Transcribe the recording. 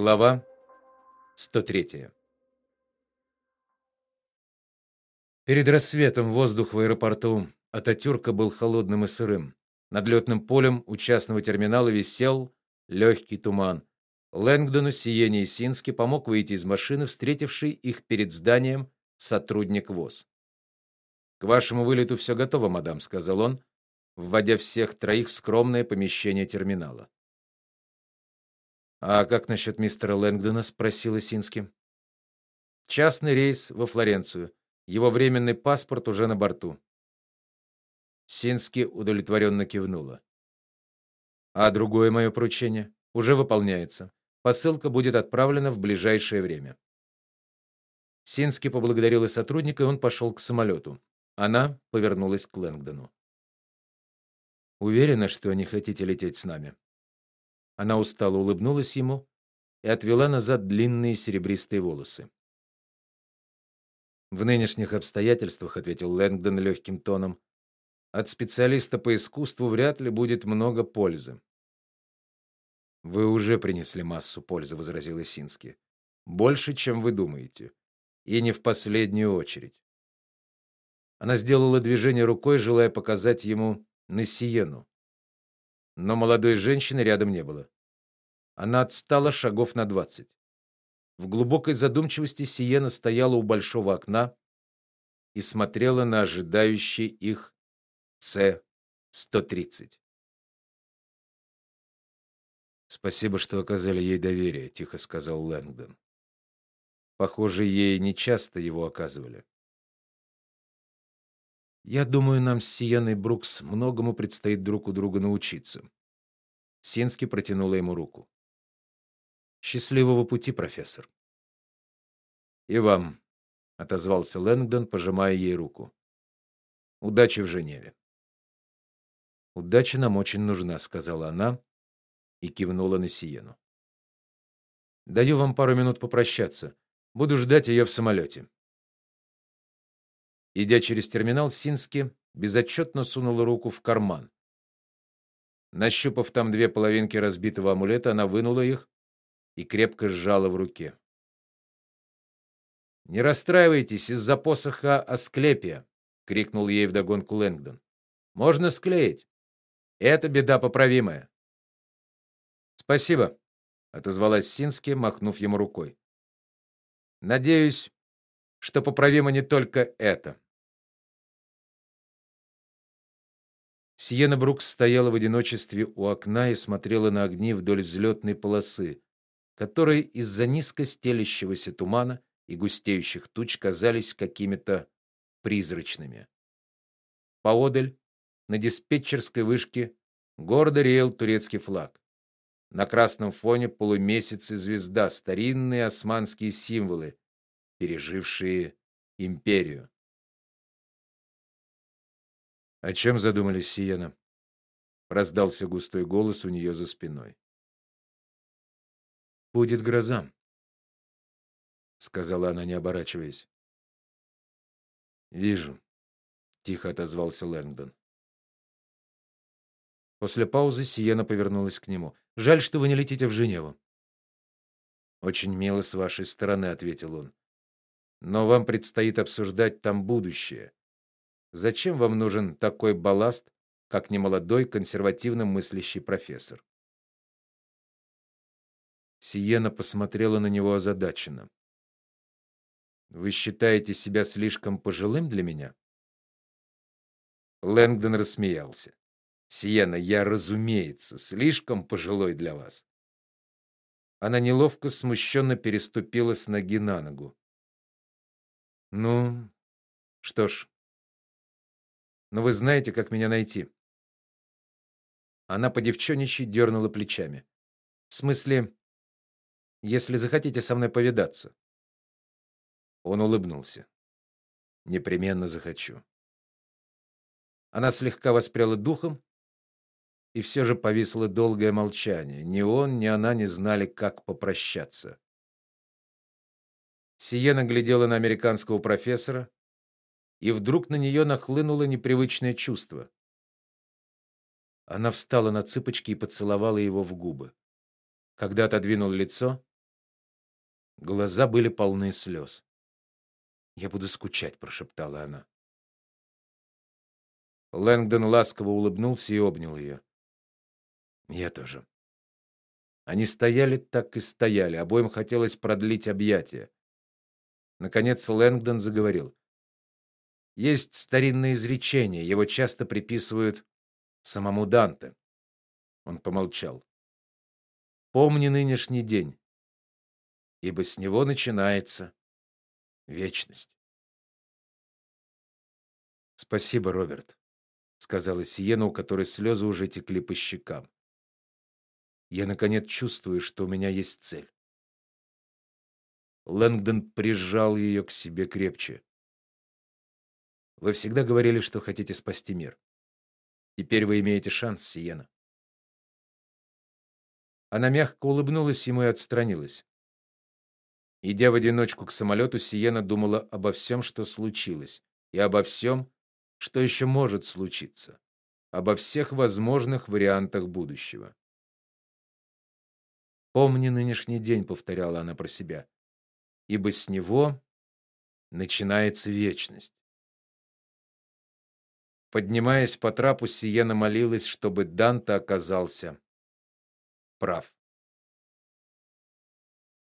Глава 103. Перед рассветом воздух в аэропорту Ататюрка был холодным и сырым. Над летным полем у частного терминала висел легкий туман. Лэнгдону Сиене и Сински помог выйти из машины, встретивший их перед зданием сотрудник ВОЗ. К вашему вылету все готово, мадам, сказал он, вводя всех троих в скромное помещение терминала. А как насчет мистера Лэнгдона, спросил Сински. Частный рейс во Флоренцию. Его временный паспорт уже на борту. Сински удовлетворенно кивнула. А другое мое поручение уже выполняется. Посылка будет отправлена в ближайшее время. Сински поблагодарил сотрудника, и он пошел к самолету. Она повернулась к Лэнгдону. Уверена, что не хотите лететь с нами. Она устало улыбнулась ему и отвела назад длинные серебристые волосы. В нынешних обстоятельствах, ответил Лэнгдон легким тоном, от специалиста по искусству вряд ли будет много пользы. Вы уже принесли массу пользы, возразил Исинский. Больше, чем вы думаете, и не в последнюю очередь. Она сделала движение рукой, желая показать ему на Сиену но молодой женщины рядом не было. Она отстала шагов на двадцать. В глубокой задумчивости Сиена стояла у большого окна и смотрела на ожидающий их С-130. Спасибо, что оказали ей доверие, тихо сказал Лэнгдон. Похоже, ей не часто его оказывали. Я думаю, нам с Сиеной Брукс многому предстоит друг у друга научиться. Сински протянула ему руку. Счастливого пути, профессор. И вам, отозвался Лэнгдон, пожимая ей руку. Удачи в Женеве. Удача нам очень нужна, сказала она и кивнула на Сиену. Даю вам пару минут попрощаться. Буду ждать ее в самолете». Идя через терминал, Сински безотчетно сунула руку в карман. Нащупав там две половинки разбитого амулета, она вынула их и крепко сжала в руке. Не расстраивайтесь из-за посоха Асклепия, крикнул ей вдогонку Лэнгдон. Можно склеить. Это беда поправимая. Спасибо, отозвалась Сински, махнув ему рукой. Надеюсь, что поправимо не только это. Сиена Брукс стояла в одиночестве у окна и смотрела на огни вдоль взлетной полосы, которые из-за низко стелящегося тумана и густеющих туч казались какими-то призрачными. Поодаль, на диспетчерской вышке, гордо реял турецкий флаг. На красном фоне полумесяц и звезда, старинные османские символы, пережившие империю. О чем задумались Сиена? раздался густой голос у нее за спиной. Будет гроза, сказала она, не оборачиваясь. Вижу, тихо отозвался Лэнгдон. После паузы Сиена повернулась к нему. Жаль, что вы не летите в Женеву. Очень мило с вашей стороны, ответил он но вам предстоит обсуждать там будущее. Зачем вам нужен такой балласт, как немолодой консервативно мыслящий профессор? Сиена посмотрела на него озадаченно. Вы считаете себя слишком пожилым для меня? Лэнгдон рассмеялся. Сиена, я, разумеется, слишком пожилой для вас. Она неловко смущенно переступила с ноги на ногу. Ну, что ж. Но вы знаете, как меня найти. Она по девчоничьи дернула плечами. В смысле, если захотите со мной повидаться. Он улыбнулся. Непременно захочу. Она слегка воспряла духом, и все же повисло долгое молчание. Ни он, ни она не знали, как попрощаться. Сиена глядела на американского профессора, и вдруг на нее нахлынуло непривычное чувство. Она встала на цыпочки и поцеловала его в губы. Когда отодвинула лицо, Глаза были полны слез. "Я буду скучать", прошептала она. Лэнгдон ласково улыбнулся и обнял ее. "Я тоже". Они стояли так и стояли, обоим хотелось продлить объятия. Наконец Лэнгдон заговорил. Есть старинное изречение, его часто приписывают самому Данте. Он помолчал. Помни нынешний день, ибо с него начинается вечность. Спасибо, Роберт, сказала Сиена, у которой слезы уже текли по щекам. Я наконец чувствую, что у меня есть цель. Лэнгдон прижал ее к себе крепче. Вы всегда говорили, что хотите спасти мир. Теперь вы имеете шанс, Сиена. Она мягко улыбнулась ему и отстранилась. Идя в одиночку к самолету, Сиена думала обо всем, что случилось, и обо всем, что еще может случиться, обо всех возможных вариантах будущего. Помни нынешний день, повторяла она про себя. Ибо с него начинается вечность. Поднимаясь по трапу, Сиена молилась, чтобы Данте оказался прав.